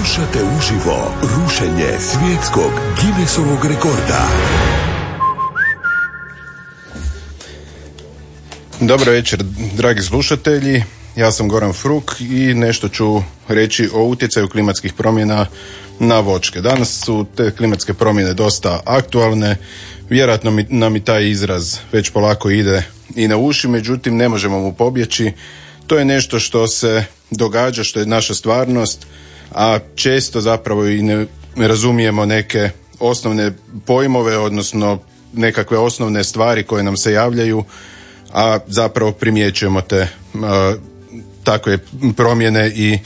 Slušate uživo rušenje svjetskog Guinnessovog rekorda. Dobro večer, dragi slušatelji. Ja sam Goran Fruk i nešto ću reći o utjecaju klimatskih promjena na vočke. Danas su te klimatske promjene dosta aktualne. Vjerojatno mi, nam i taj izraz već polako ide i na uši, međutim ne možemo mu pobjeći. To je nešto što se događa, što je naša stvarnost, a često zapravo i ne razumijemo neke osnovne pojmove, odnosno nekakve osnovne stvari koje nam se javljaju, a zapravo primjećujemo te takve promjene i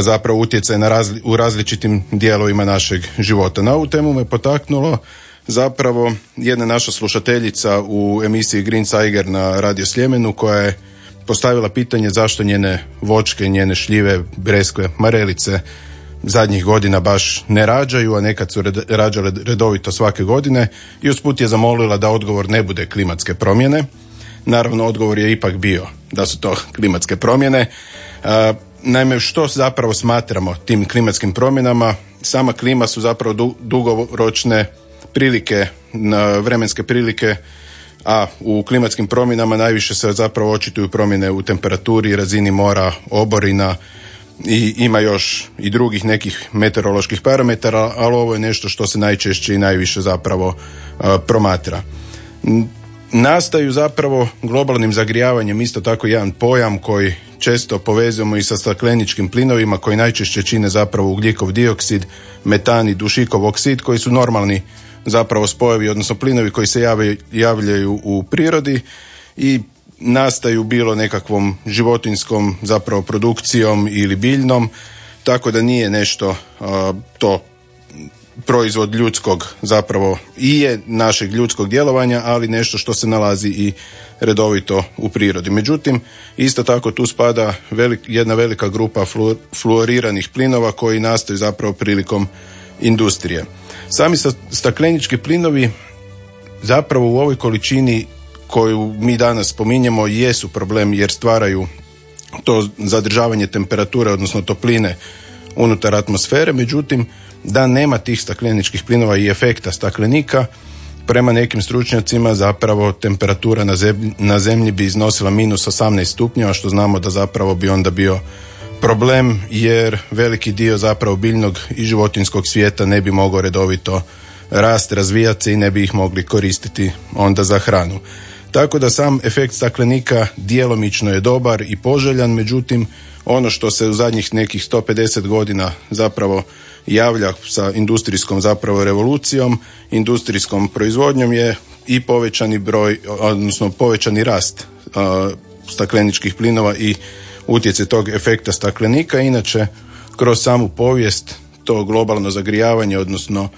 zapravo utjecaj na razli, u različitim dijelovima našeg života. Na ovu temu me potaknulo zapravo jedna naša slušateljica u emisiji Green Tiger na Radio Sljemenu koja je postavila pitanje zašto njene vočke, njene šljive, breskve, marelice zadnjih godina baš ne rađaju, a nekad su rađale redovito svake godine i usput je zamolila da odgovor ne bude klimatske promjene. Naravno, odgovor je ipak bio da su to klimatske promjene. Naime, što zapravo smatramo tim klimatskim promjenama? Sama klima su zapravo dugoročne prilike, vremenske prilike, a u klimatskim promjenama najviše se zapravo očituju promjene u temperaturi, razini mora, oborina i ima još i drugih nekih meteoroloških parametara, ali ovo je nešto što se najčešće i najviše zapravo promatra. Nastaju zapravo globalnim zagrijavanjem isto tako jedan pojam koji često povezujemo i sa stakleničkim plinovima koji najčešće čine zapravo ugljikov dioksid, metan i dušikov oksid koji su normalni zapravo spojevi, odnosno plinovi koji se javljaju u prirodi i nastaju bilo nekakvom životinskom zapravo produkcijom ili biljnom, tako da nije nešto to proizvod ljudskog zapravo i je našeg ljudskog djelovanja, ali nešto što se nalazi i redovito u prirodi. Međutim, isto tako tu spada velik, jedna velika grupa fluoriranih plinova koji nastaju zapravo prilikom industrije. Sami staklenički plinovi zapravo u ovoj količini koju mi danas spominjemo jesu problem jer stvaraju to zadržavanje temperature, odnosno topline unutar atmosfere, međutim da nema tih stakleničkih plinova i efekta staklenika, prema nekim stručnjacima zapravo temperatura na zemlji, na zemlji bi iznosila minus 18 stupnjeva, što znamo da zapravo bi onda bio problem, jer veliki dio zapravo biljnog i životinskog svijeta ne bi mogao redovito rast, razvijati se i ne bi ih mogli koristiti onda za hranu. Tako da sam efekt staklenika djelomično je dobar i poželjan, međutim ono što se u zadnjih nekih 150 godina zapravo javlja sa industrijskom zapravo revolucijom, industrijskom proizvodnjom je i povećani broj, odnosno povećani rast stakleničkih plinova i utjecaj tog efekta staklenika. Inače, kroz samu povijest to globalno zagrijavanje, odnosno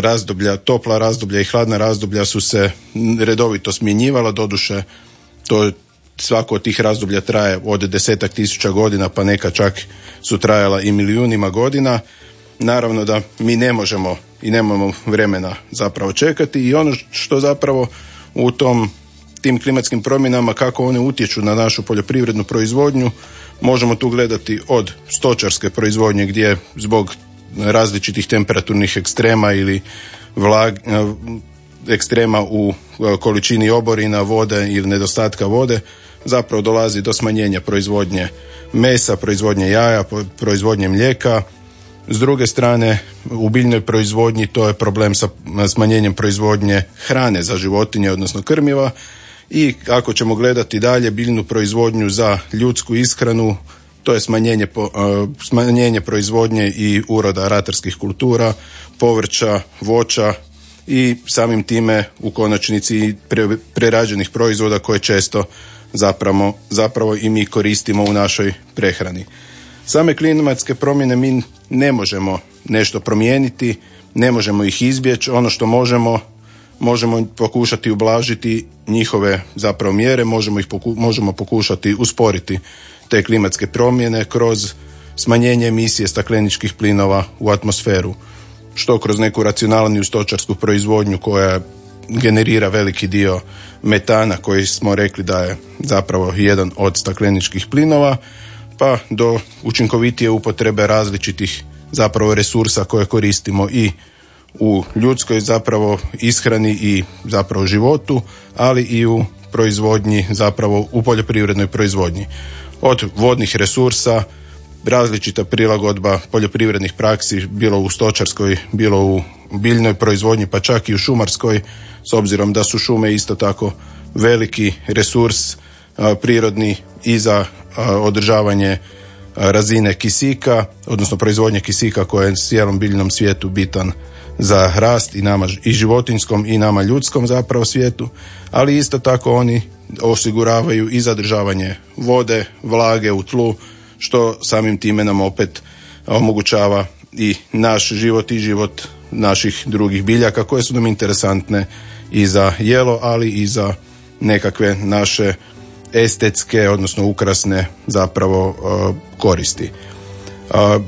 razdoblja, topla razdoblja i hladna razdoblja su se redovito smjenjivala, doduše to svako od tih razdoblja traje od desetak tisuća godina, pa neka čak su trajala i milijunima godina. Naravno da mi ne možemo i nemamo vremena zapravo čekati i ono što zapravo u tom tim klimatskim promjenama kako one utječu na našu poljoprivrednu proizvodnju možemo tu gledati od stočarske proizvodnje gdje zbog različitih temperaturnih ekstrema ili vlag, ekstrema u količini oborina, vode ili nedostatka vode zapravo dolazi do smanjenja proizvodnje mesa, proizvodnje jaja, proizvodnje mlijeka. S druge strane, u biljnoj proizvodnji to je problem sa smanjenjem proizvodnje hrane za životinje, odnosno krmiva. I ako ćemo gledati dalje biljnu proizvodnju za ljudsku ishranu, to je smanjenje, smanjenje proizvodnje i uroda ratarskih kultura, povrća, voća i samim time u konačnici prerađenih proizvoda koje često zapravo, zapravo i mi koristimo u našoj prehrani. Same klimatske promjene mi ne možemo nešto promijeniti, ne možemo ih izbjeći, ono što možemo možemo pokušati ublažiti njihove zapravo mjere, možemo, ih možemo pokušati usporiti te klimatske promjene kroz smanjenje emisije stakleničkih plinova u atmosferu, što kroz neku racionalniju stočarsku proizvodnju koja generira veliki dio metana koji smo rekli da je zapravo jedan od stakleničkih plinova, pa do učinkovitije upotrebe različitih zapravo resursa koje koristimo i u ljudskoj zapravo ishrani i zapravo životu, ali i u proizvodnji, zapravo u poljoprivrednoj proizvodnji. Od vodnih resursa, različita prilagodba poljoprivrednih praksi, bilo u stočarskoj, bilo u biljnoj proizvodnji, pa čak i u šumarskoj, s obzirom da su šume isto tako veliki resurs prirodni i za održavanje razine kisika, odnosno proizvodnje kisika koje je cijelom biljnom svijetu bitan za rast i nama i životinskom i nama ljudskom zapravo svijetu, ali isto tako oni osiguravaju i zadržavanje vode, vlage u tlu, što samim time nam opet omogućava i naš život i život naših drugih biljaka koje su nam interesantne i za jelo, ali i za nekakve naše estetske, odnosno ukrasne zapravo koristi.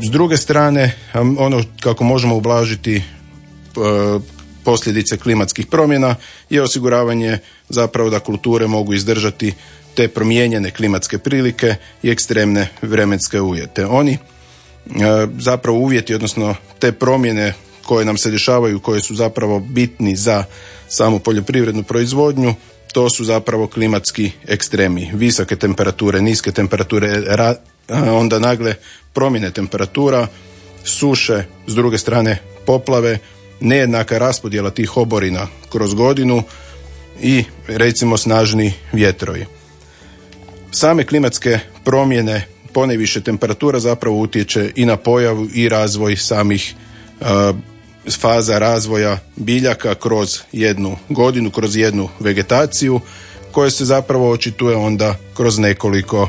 S druge strane, ono kako možemo ublažiti posljedice klimatskih promjena je osiguravanje zapravo da kulture mogu izdržati te promijenjene klimatske prilike i ekstremne vremenske uvjete. Oni zapravo uvjeti, odnosno te promjene koje nam se dešavaju, koje su zapravo bitni za samu poljoprivrednu proizvodnju, to su zapravo klimatski ekstremi. Visoke temperature, niske temperature, onda nagle promjene temperatura, suše, s druge strane poplave, nejednaka raspodjela tih oborina kroz godinu i recimo snažni vjetrovi. Same klimatske promjene ponajviše temperatura zapravo utječe i na pojavu i razvoj samih faza razvoja biljaka kroz jednu godinu, kroz jednu vegetaciju koja se zapravo očituje onda kroz nekoliko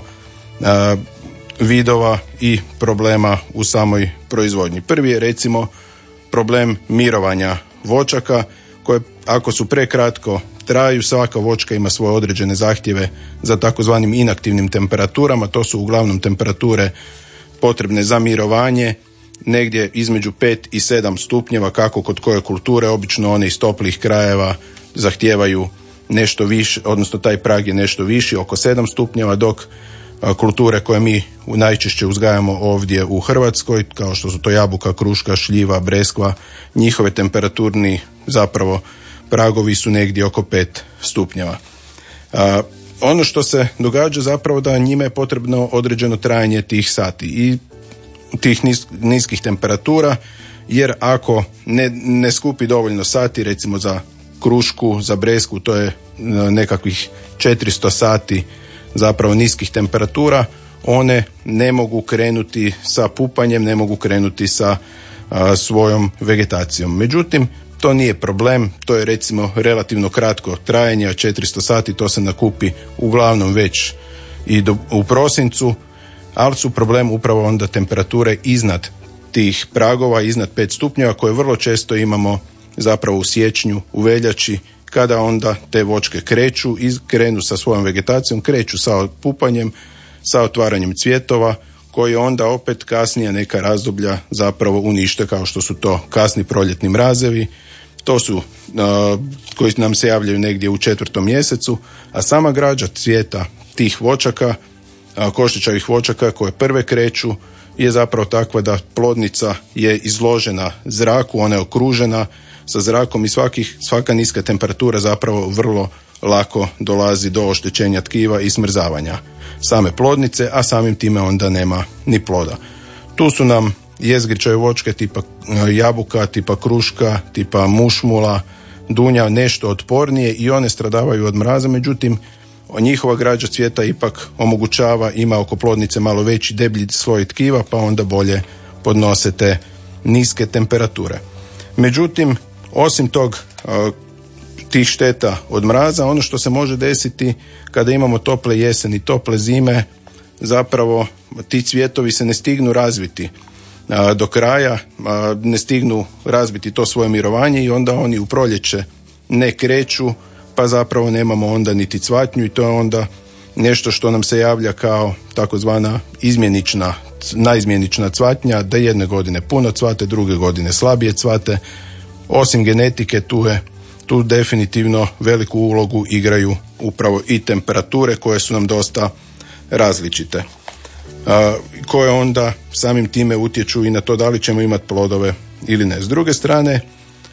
vidova i problema u samoj proizvodnji. Prvi je recimo problem mirovanja voćaka koje ako su prekratko traju, svaka voćka ima svoje određene zahtjeve za takozvanim inaktivnim temperaturama, to su uglavnom temperature potrebne za mirovanje, negdje između 5 i 7 stupnjeva kako kod koje kulture, obično one iz toplih krajeva zahtijevaju nešto više, odnosno taj prag je nešto viši, oko 7 stupnjeva, dok kulture koje mi najčešće uzgajamo ovdje u Hrvatskoj, kao što su to jabuka, kruška, šljiva, breskva, njihove temperaturni zapravo pragovi su negdje oko 5 stupnjeva. ono što se događa zapravo da njime je potrebno određeno trajanje tih sati i tih niskih temperatura, jer ako ne, ne skupi dovoljno sati, recimo za krušku, za bresku, to je nekakvih 400 sati zapravo niskih temperatura, one ne mogu krenuti sa pupanjem, ne mogu krenuti sa svojom vegetacijom. Međutim, to nije problem, to je recimo relativno kratko trajanje, 400 sati, to se nakupi uglavnom već i do, u prosincu, ali su problem upravo onda temperature iznad tih pragova, iznad 5 stupnjeva koje vrlo često imamo zapravo u siječnju, u veljači kada onda te vočke kreću i krenu sa svojom vegetacijom, kreću sa pupanjem, sa otvaranjem cvjetova, koji onda opet kasnije neka razdoblja zapravo unište kao što su to kasni proljetni mrazevi, to su uh, koji nam se javljaju negdje u četvrtom mjesecu, a sama građa cvijeta tih voćaka, uh, koštićavih voćaka koje prve kreću je zapravo takva da plodnica je izložena zraku, ona je okružena sa zrakom i svakih, svaka niska temperatura zapravo vrlo lako dolazi do oštećenja tkiva i smrzavanja same plodnice, a samim time onda nema ni ploda. Tu su nam jezgričave vočke tipa e, jabuka, tipa kruška, tipa mušmula, dunja nešto otpornije i one stradavaju od mraza, međutim njihova građa cvijeta ipak omogućava, ima oko plodnice malo veći deblji sloj tkiva pa onda bolje podnose te niske temperature. Međutim, osim tog tih šteta od mraza, ono što se može desiti kada imamo tople jeseni, tople zime, zapravo ti cvjetovi se ne stignu razviti do kraja, ne stignu razbiti to svoje mirovanje i onda oni u proljeće ne kreću, pa zapravo nemamo onda niti cvatnju i to je onda nešto što nam se javlja kao takozvana izmjenična, najizmjenična cvatnja, da jedne godine puno cvate, druge godine slabije cvate, osim genetike tu je tu definitivno veliku ulogu igraju upravo i temperature koje su nam dosta različite. koje onda samim time utječu i na to da li ćemo imati plodove ili ne. S druge strane,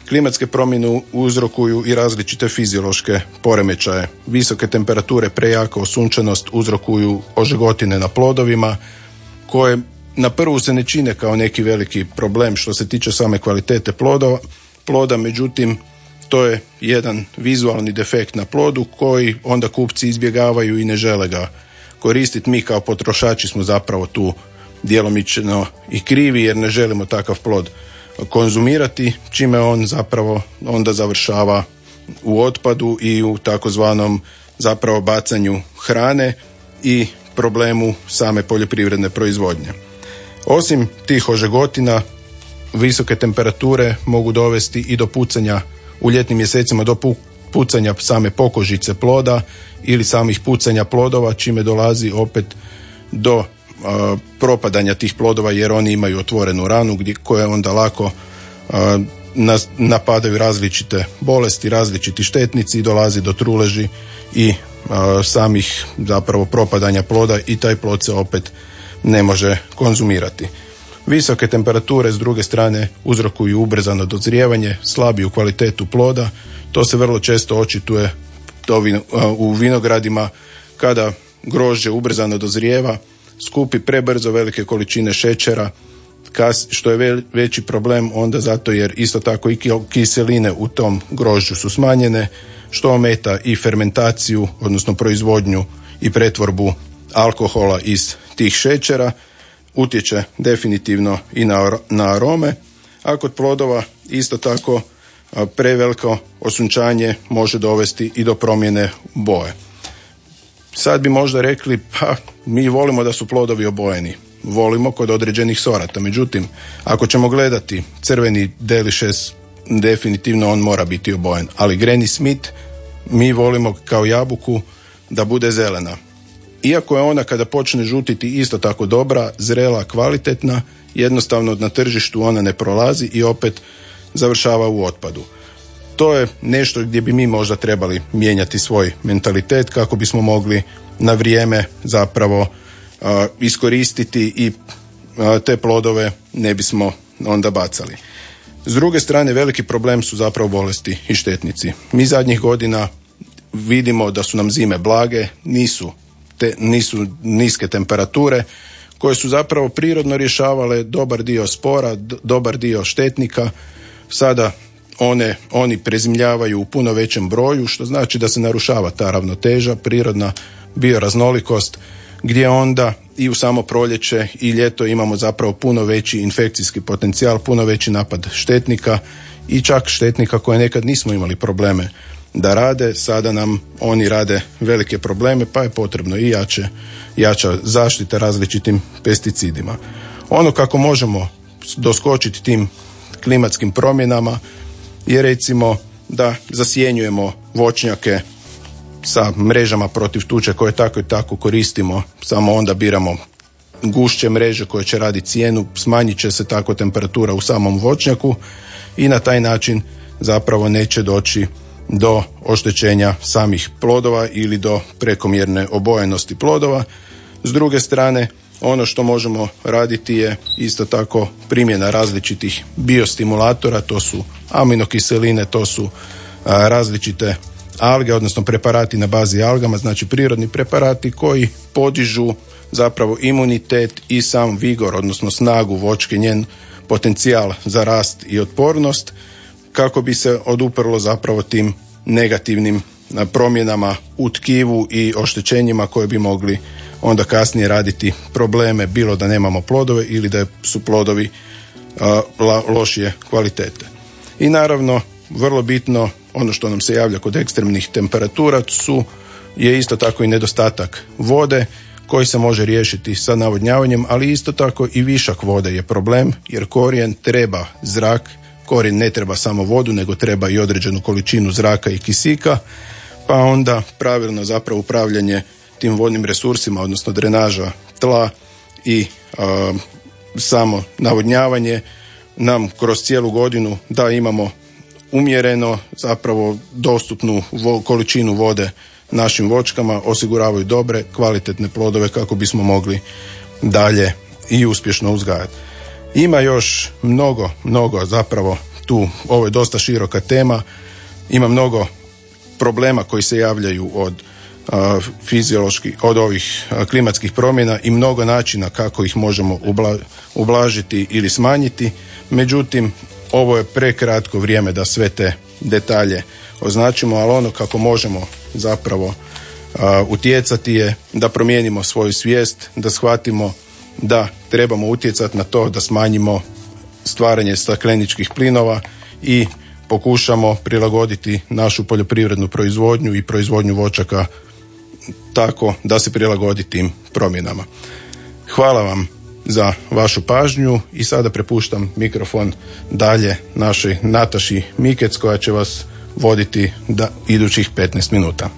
klimatske promjene uzrokuju i različite fiziološke poremećaje. Visoke temperature, prejaka osunčanost uzrokuju ožegotine na plodovima koje na prvu se ne čine kao neki veliki problem što se tiče same kvalitete plodova, ploda, međutim to je jedan vizualni defekt na plodu koji onda kupci izbjegavaju i ne žele ga koristiti. Mi kao potrošači smo zapravo tu djelomično i krivi jer ne želimo takav plod konzumirati, čime on zapravo onda završava u otpadu i u takozvanom zapravo bacanju hrane i problemu same poljoprivredne proizvodnje. Osim tih ožegotina, visoke temperature mogu dovesti i do pucanja u ljetnim mjesecima do pucanja same pokožice ploda ili samih pucanja plodova, čime dolazi opet do propadanja tih plodova jer oni imaju otvorenu ranu gdje, koje onda lako napadaju različite bolesti, različiti štetnici i dolazi do truleži i samih zapravo propadanja ploda i taj plod se opet ne može konzumirati. Visoke temperature s druge strane uzrokuju ubrzano dozrijevanje, slabiju kvalitetu ploda. To se vrlo često očituje u vinogradima kada grožđe ubrzano dozrijeva, skupi prebrzo velike količine šećera, što je veći problem onda zato jer isto tako i kiseline u tom grožđu su smanjene, što ometa i fermentaciju, odnosno proizvodnju i pretvorbu alkohola iz tih šećera, utječe definitivno i na, na arome, a kod plodova isto tako preveliko osunčanje može dovesti i do promjene boje. Sad bi možda rekli, pa mi volimo da su plodovi obojeni. Volimo kod određenih sorata. Međutim, ako ćemo gledati crveni Delicious, definitivno on mora biti obojen. Ali Granny Smith mi volimo kao jabuku da bude zelena. Iako je ona kada počne žutiti isto tako dobra, zrela, kvalitetna, jednostavno na tržištu ona ne prolazi i opet završava u otpadu. To je nešto gdje bi mi možda trebali mijenjati svoj mentalitet kako bismo mogli na vrijeme zapravo iskoristiti i te plodove ne bismo onda bacali. S druge strane, veliki problem su zapravo bolesti i štetnici. Mi zadnjih godina vidimo da su nam zime blage, nisu, te, nisu niske temperature, koje su zapravo prirodno rješavale dobar dio spora, dobar dio štetnika. Sada one, oni prezimljavaju u puno većem broju, što znači da se narušava ta ravnoteža, prirodna bioraznolikost, gdje onda i u samo proljeće i ljeto imamo zapravo puno veći infekcijski potencijal, puno veći napad štetnika i čak štetnika koje nekad nismo imali probleme da rade, sada nam oni rade velike probleme pa je potrebno i jače, jača zaštita različitim pesticidima. Ono kako možemo doskočiti tim klimatskim promjenama je recimo da zasjenjujemo voćnjake sa mrežama protiv tuče koje tako i tako koristimo, samo onda biramo gušće mreže koje će raditi cijenu, smanjit će se tako temperatura u samom voćnjaku i na taj način zapravo neće doći do oštećenja samih plodova ili do prekomjerne obojenosti plodova. S druge strane, ono što možemo raditi je isto tako primjena različitih biostimulatora, to su aminokiseline, to su različite alge, odnosno preparati na bazi algama, znači prirodni preparati koji podižu zapravo imunitet i sam vigor, odnosno snagu vočke, njen potencijal za rast i otpornost, kako bi se oduprlo zapravo tim negativnim promjenama u tkivu i oštećenjima koje bi mogli onda kasnije raditi probleme, bilo da nemamo plodove ili da su plodovi lošije kvalitete. I naravno, vrlo bitno, ono što nam se javlja kod ekstremnih temperatura su je isto tako i nedostatak vode koji se može riješiti sa navodnjavanjem, ali isto tako i višak vode je problem jer korijen treba zrak, korijen ne treba samo vodu nego treba i određenu količinu zraka i kisika, pa onda pravilno zapravo upravljanje tim vodnim resursima, odnosno drenaža tla i samo navodnjavanje nam kroz cijelu godinu da imamo umjereno zapravo dostupnu količinu vode našim vočkama, osiguravaju dobre, kvalitetne plodove kako bismo mogli dalje i uspješno uzgajati. Ima još mnogo, mnogo zapravo tu, ovo je dosta široka tema, ima mnogo problema koji se javljaju od fiziološki od ovih klimatskih promjena i mnogo načina kako ih možemo ublažiti ili smanjiti. Međutim, ovo je prekratko vrijeme da sve te detalje označimo, ali ono kako možemo zapravo utjecati je da promijenimo svoju svijest, da shvatimo da trebamo utjecati na to da smanjimo stvaranje stakleničkih plinova i pokušamo prilagoditi našu poljoprivrednu proizvodnju i proizvodnju voćaka tako da se prilagodi tim promjenama. Hvala vam za vašu pažnju i sada prepuštam mikrofon dalje našoj Nataši Mikec koja će vas voditi da idućih 15 minuta.